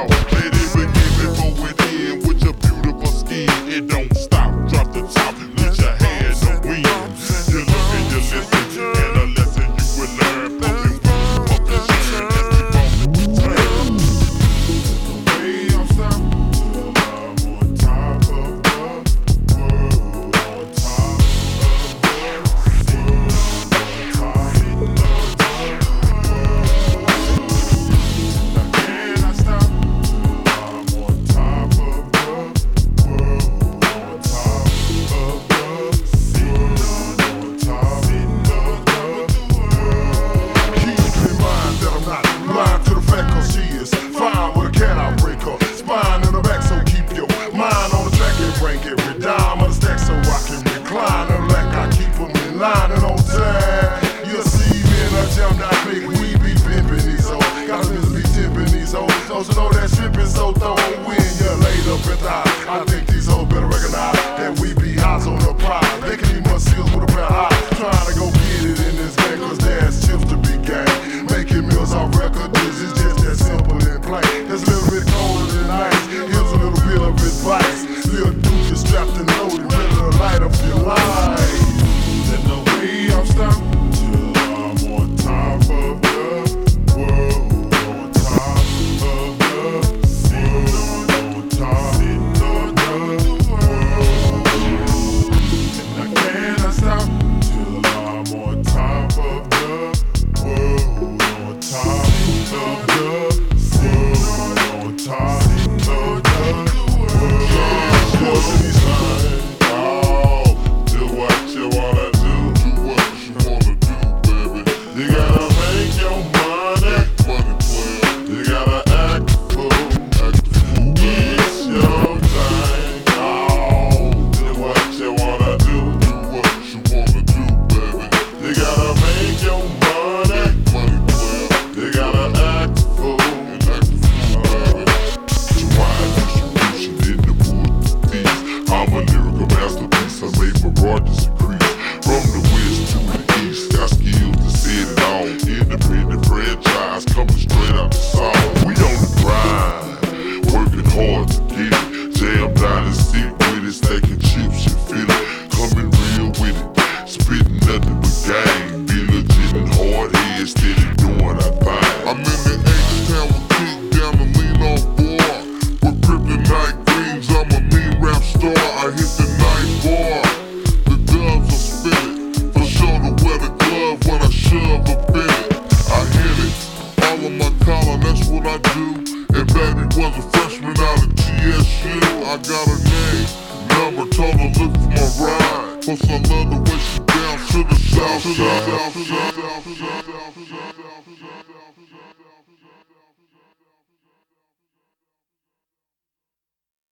Now, ladies. Was I got her name, number, told her look for my ride. Plus I love the way down to the south side.